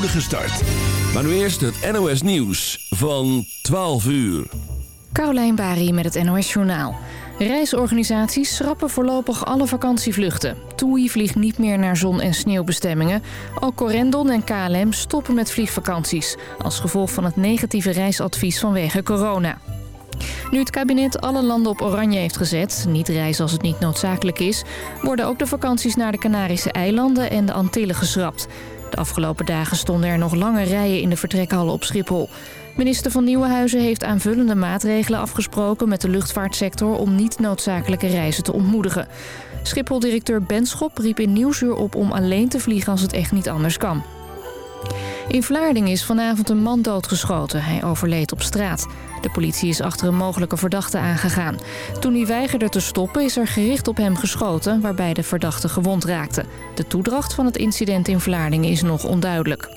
start. Maar nu eerst het NOS Nieuws van 12 uur. Carolijn Bari met het NOS Journaal. Reisorganisaties schrappen voorlopig alle vakantievluchten. TUI vliegt niet meer naar zon- en sneeuwbestemmingen. Ook Corendon en KLM stoppen met vliegvakanties... als gevolg van het negatieve reisadvies vanwege corona. Nu het kabinet alle landen op oranje heeft gezet, niet reizen als het niet noodzakelijk is... worden ook de vakanties naar de Canarische eilanden en de Antillen geschrapt. De afgelopen dagen stonden er nog lange rijen in de vertrekhallen op Schiphol. Minister van Nieuwenhuizen heeft aanvullende maatregelen afgesproken met de luchtvaartsector om niet noodzakelijke reizen te ontmoedigen. Schiphol-directeur Benschop riep in Nieuwsuur op om alleen te vliegen als het echt niet anders kan. In Vlaarding is vanavond een man doodgeschoten. Hij overleed op straat. De politie is achter een mogelijke verdachte aangegaan. Toen hij weigerde te stoppen is er gericht op hem geschoten... waarbij de verdachte gewond raakte. De toedracht van het incident in Vlaardingen is nog onduidelijk.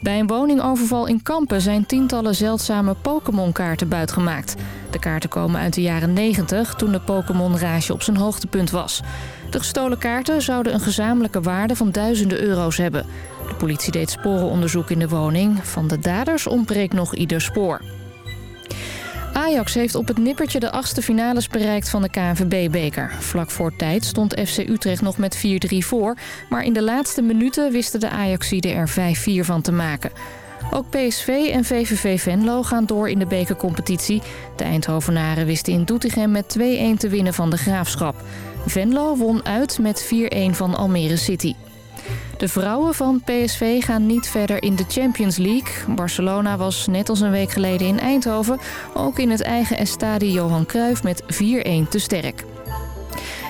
Bij een woningoverval in Kampen zijn tientallen zeldzame Pokémon-kaarten buitgemaakt. De kaarten komen uit de jaren 90, toen de Pokémon-rage op zijn hoogtepunt was. De gestolen kaarten zouden een gezamenlijke waarde van duizenden euro's hebben. De politie deed sporenonderzoek in de woning. Van de daders ontbreekt nog ieder spoor. Ajax heeft op het nippertje de achtste finales bereikt van de KNVB-beker. Vlak voor tijd stond FC Utrecht nog met 4-3 voor... maar in de laatste minuten wisten de Ajaxiden er 5-4 van te maken. Ook PSV en VVV Venlo gaan door in de bekercompetitie. De Eindhovenaren wisten in Doetinchem met 2-1 te winnen van de Graafschap. Venlo won uit met 4-1 van Almere City. De vrouwen van PSV gaan niet verder in de Champions League. Barcelona was net als een week geleden in Eindhoven... ook in het eigen Estadio Johan Cruijff met 4-1 te sterk.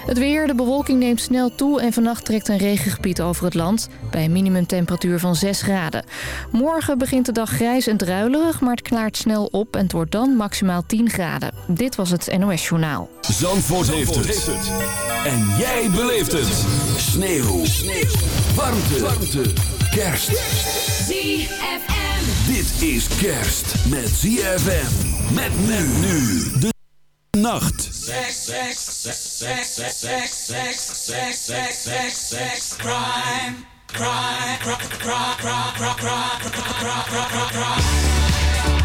Het weer, de bewolking neemt snel toe en vannacht trekt een regengebied over het land... bij een minimumtemperatuur van 6 graden. Morgen begint de dag grijs en druilerig, maar het klaart snel op... en het wordt dan maximaal 10 graden. Dit was het NOS Journaal. Zandvoort, heeft, het. En jij beleeft het. Sneeuw. Sneeuw. Warmte. Warmte. Kerst. ZFM. Dit is kerst met ZFM. Met men nu. De nacht. Sex, sex, sex, sex, sex, sex, sex, sex, sex, sex, sex, crime, crime, crime, crime, crime, crime, crime, crime, crime, crime.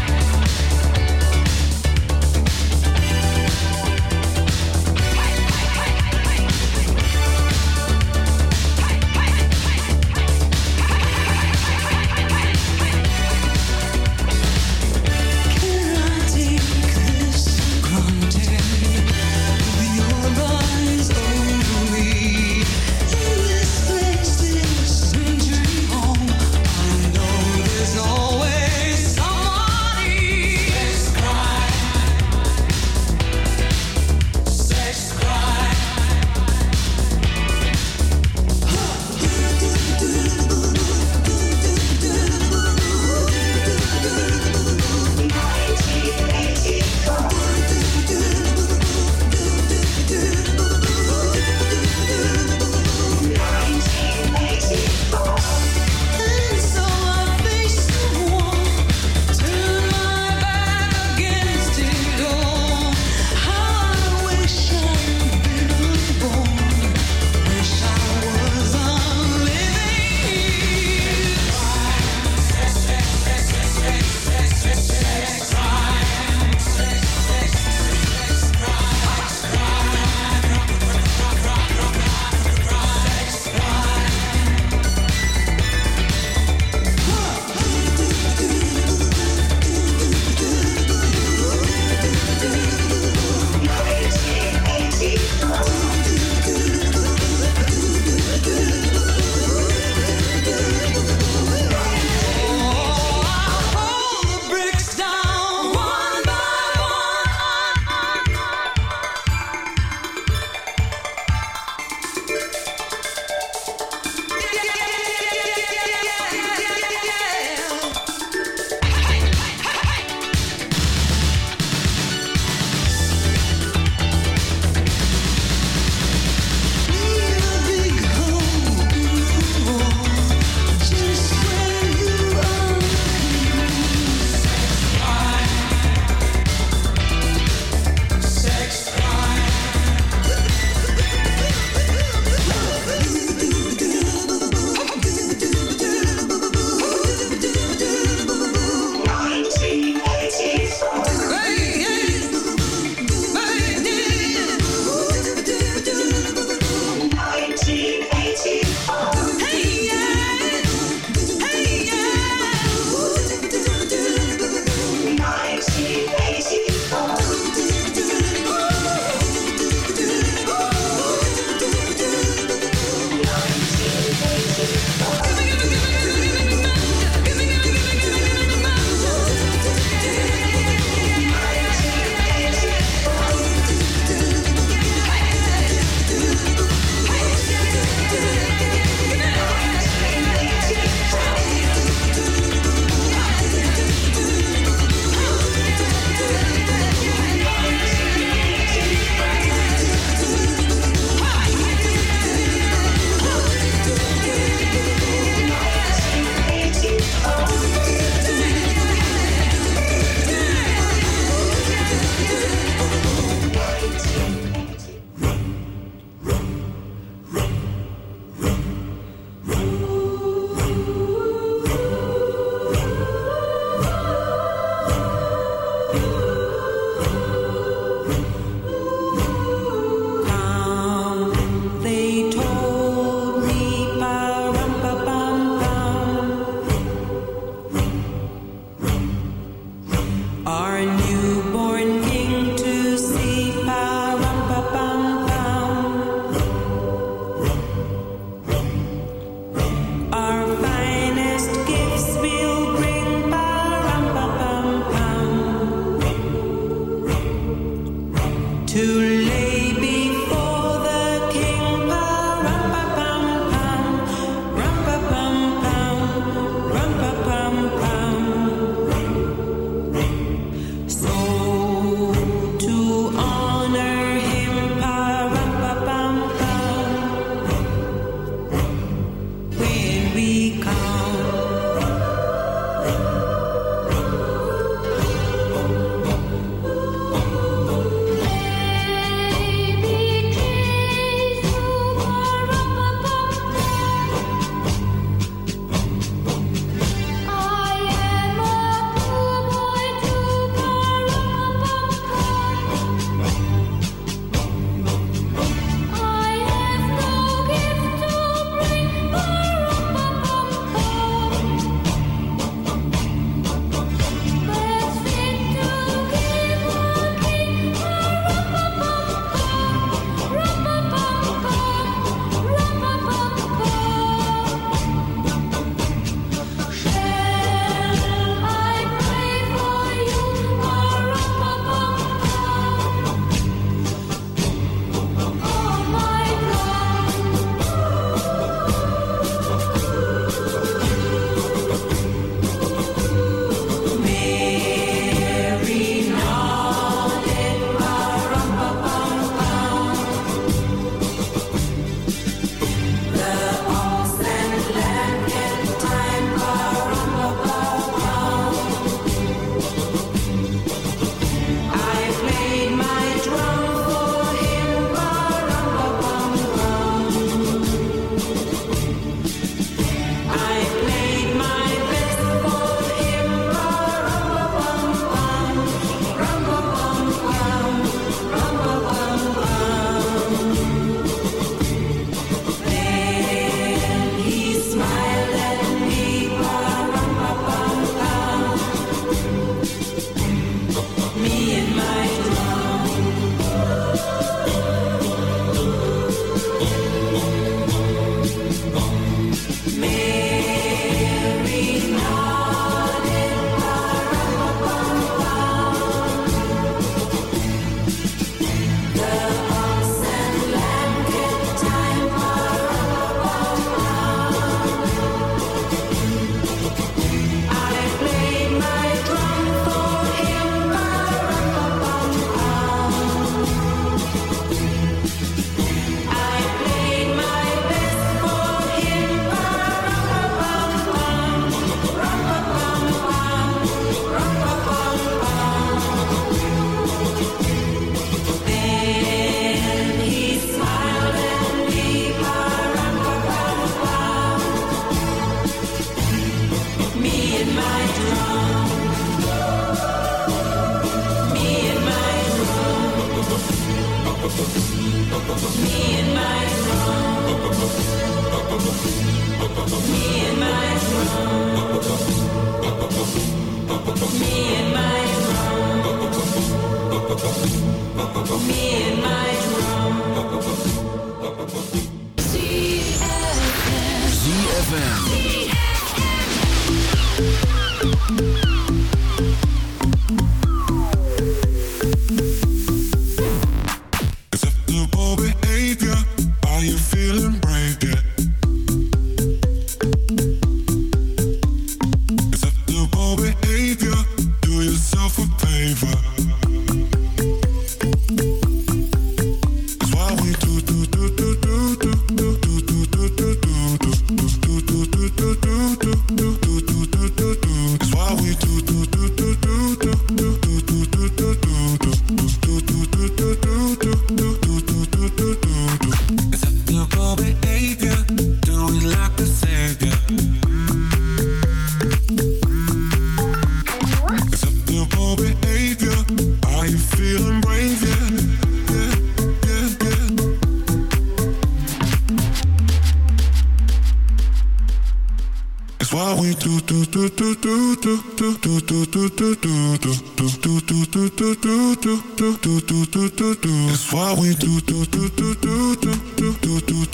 That's why we do do do do do do do do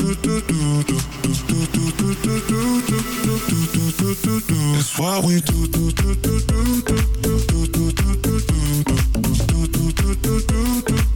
do do do do That's why we do do do do do do do do do do do do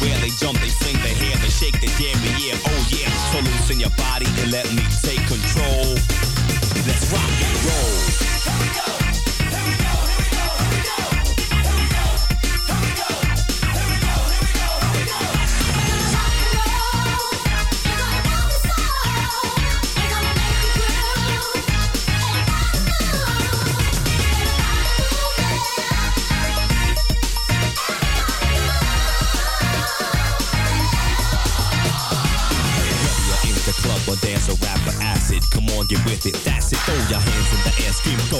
everywhere, they jump, they swing their hair, they shake damn yeah, oh yeah. So loosen your body and let me take control. Let's rock and roll. Whether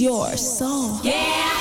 Your soul. Yeah.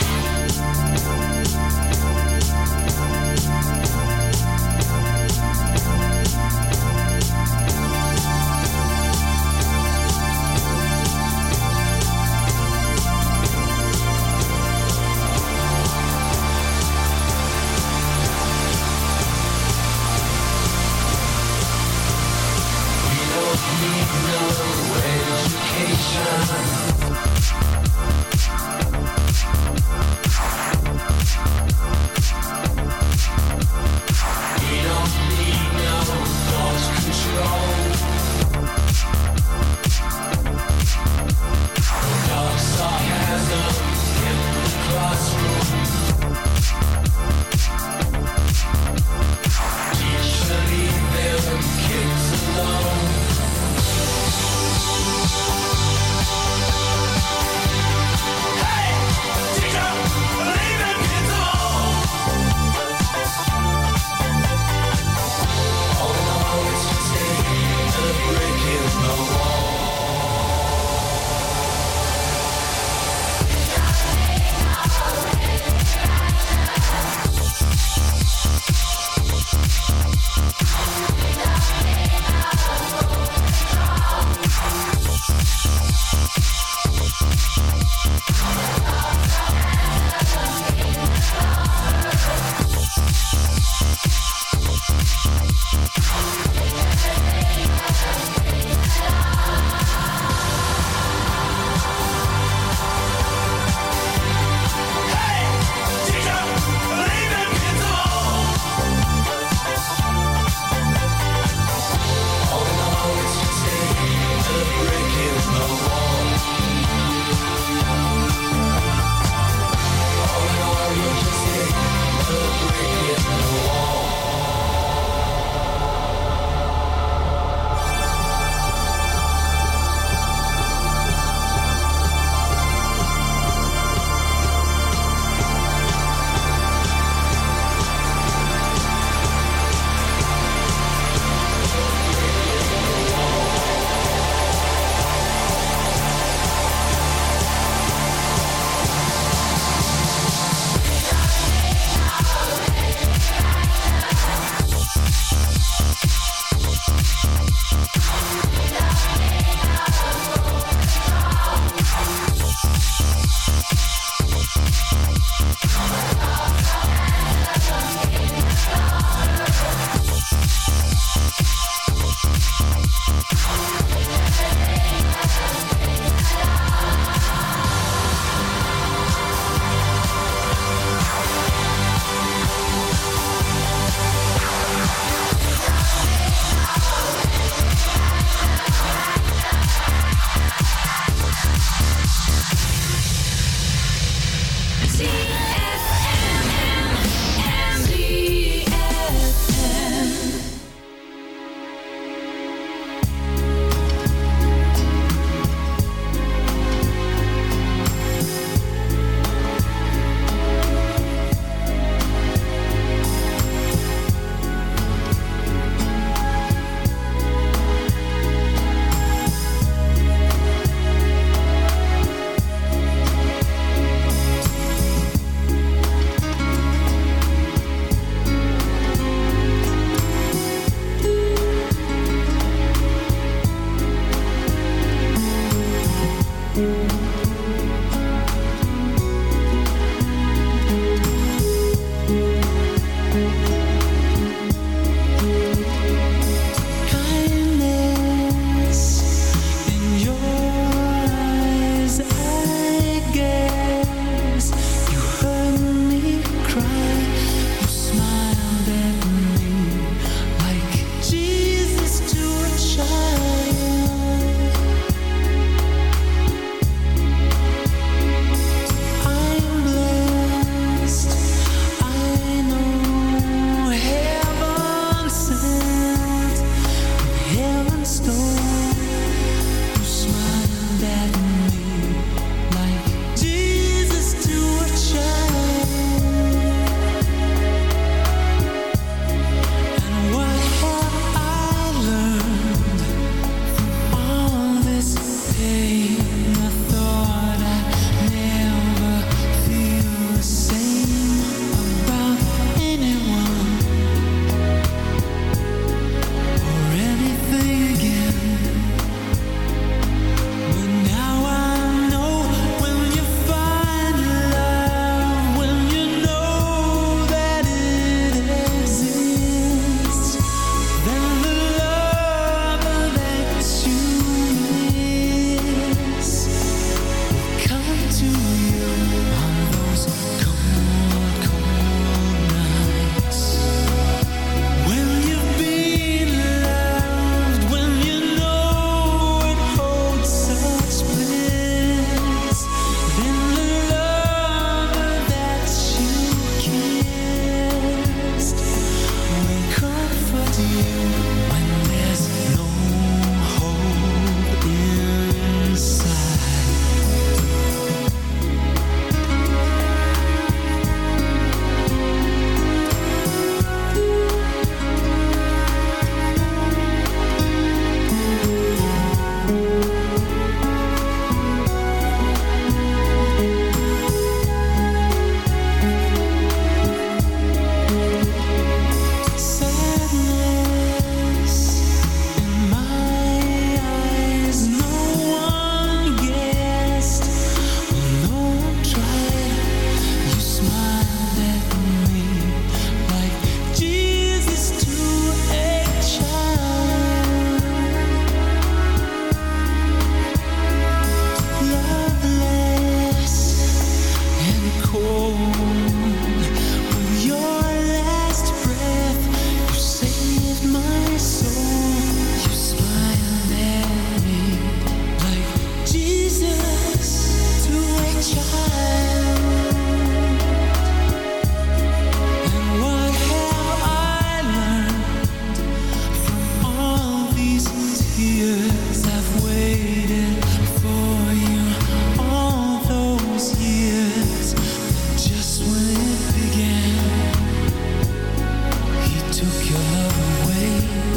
Took your love away.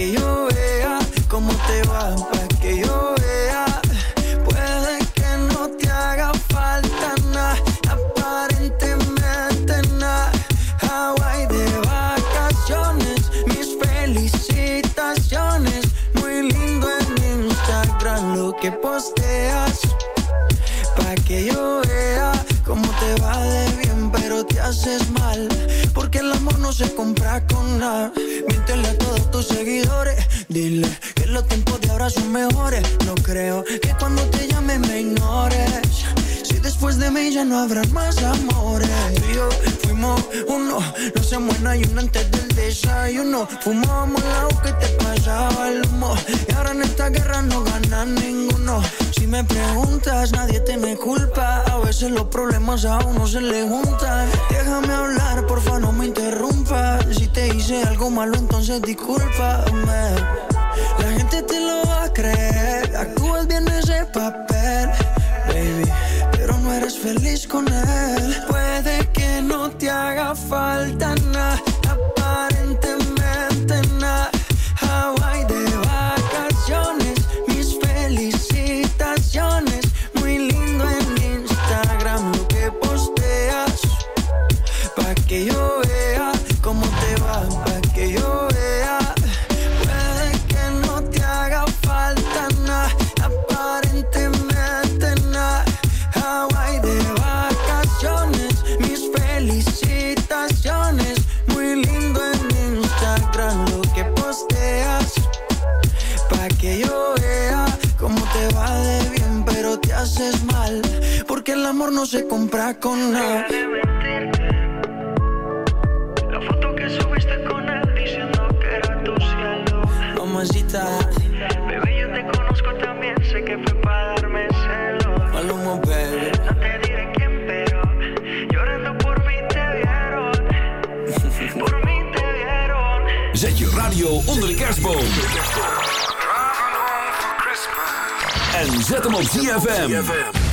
Que yo vea cómo te va, pa' que yo vea. Puede que no te haga falta nada, aparentemente nada. Hawaii de vacaciones, mis felicitaciones. Muy lindo en Instagram lo que posteas. Pa' que yo vea cómo te va de bien, pero te haces mal. Porque el amor no se compra con nada. No habrá más amores. Tú fuimos uno. No se muera y uno antes del desayuno. Fumábamos la que te pasaba el humo. Y ahora en esta guerra no gana ninguno. Si me preguntas, nadie te me culpa. A veces los problemas a uno se le juntan. Déjame hablar, porfa, no me interrumpas. Si te hice algo malo, entonces discúlpame. La gente te lo va a creer. Actúas bien ese papel, feliz con él. Puede que no te haga falta nada, real, porque el amor no se compra con nada. La foto que subiste con él diciendo que era tu cielo. Mamacita. Bebé, yo te conozco también, sé que fue para darme celos. Maluma, baby. No te diré quién, pero llorando por mi te vieron. por mi te vieron. Zet je radio onder de kerstboom. En zet hem op ZFM.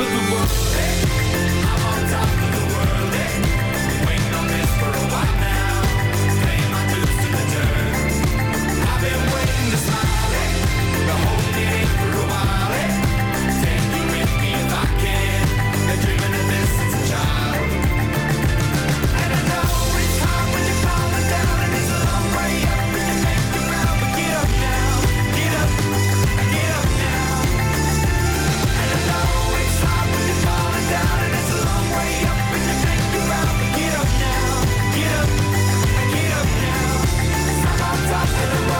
sábado bom.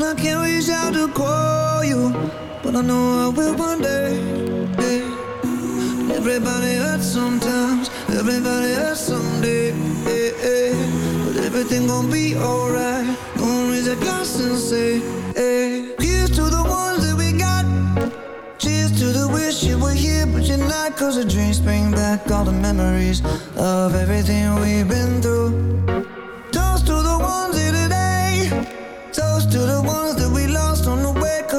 I can't reach out to call you But I know I will one day yeah. Everybody hurts sometimes Everybody hurts someday yeah, yeah. But everything gon' be alright Gonna raise a glass and say hey. Here's to the ones that we got Cheers to the wish you were here but you're not Cause the drinks bring back all the memories Of everything we've been through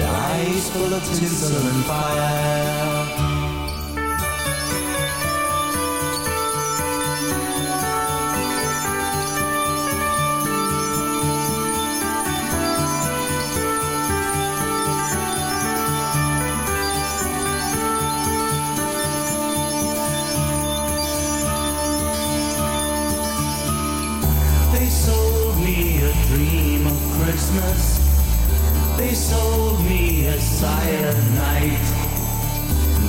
Eyes full of tinsel and fire. They sold me a silent night.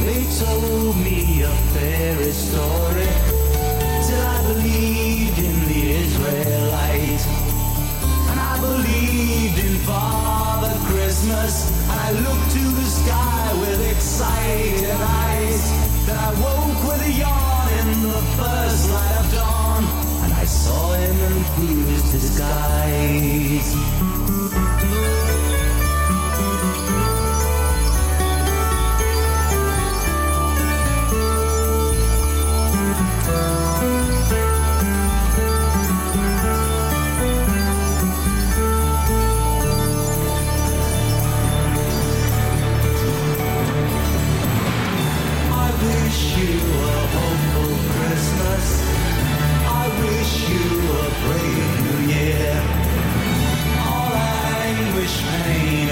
They told me a fairy story till I believed in the Israelite. And I believed in Father Christmas. And I looked to the sky with excited eyes. Then I woke with a yawn in the first light of dawn. And I saw him in his disguise.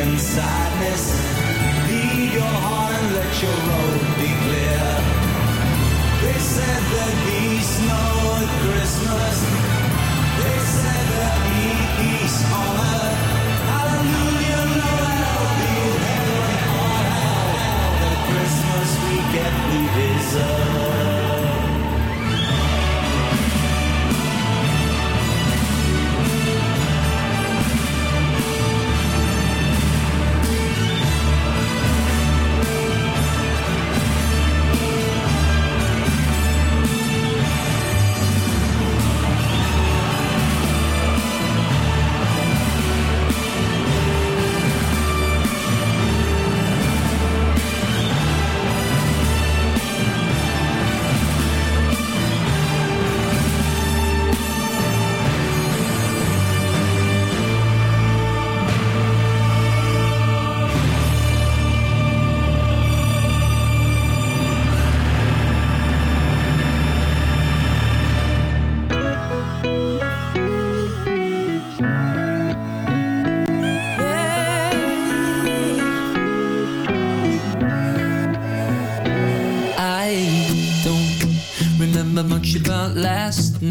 and sadness. Lead your heart and let your road be clear. They said that peace no at Christmas. They said that peace on earth. Hallelujah, no help be heaven or hell. The Christmas we get, we deserve.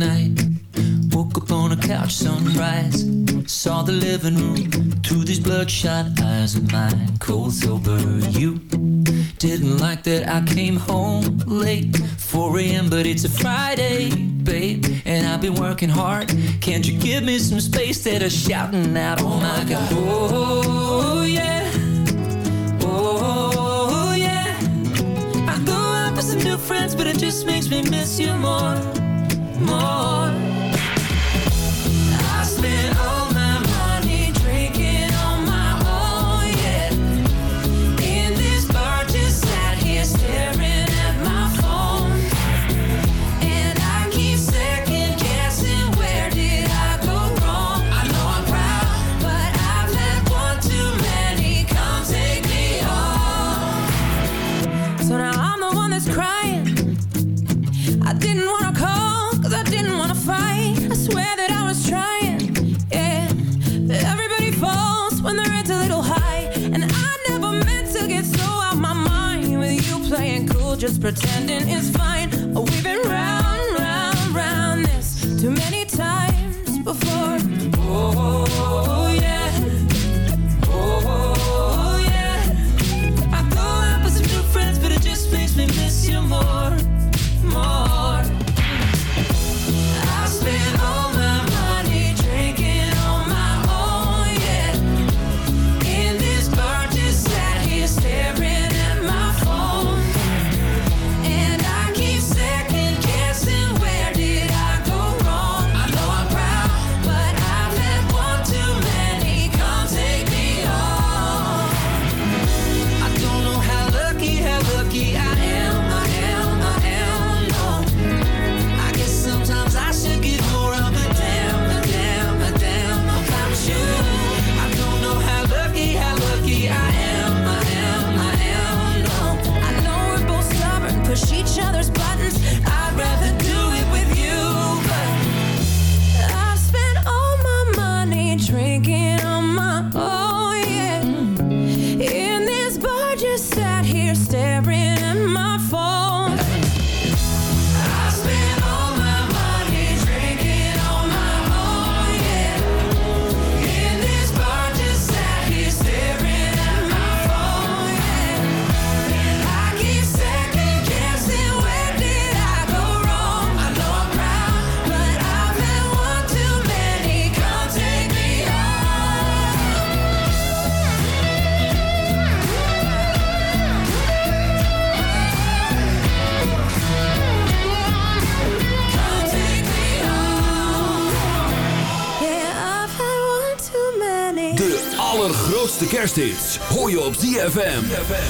night. Woke up on a couch, sunrise. Saw the living room through these bloodshot eyes of mine. Cold sober, you didn't like that I came home late, 4 a.m. But it's a Friday, babe, and I've been working hard. Can't you give me some space that I'm shouting out? Oh my God! Oh yeah! Oh yeah! I go out with some new friends, but it just makes me miss you more more. pretending it's fine. ZFM.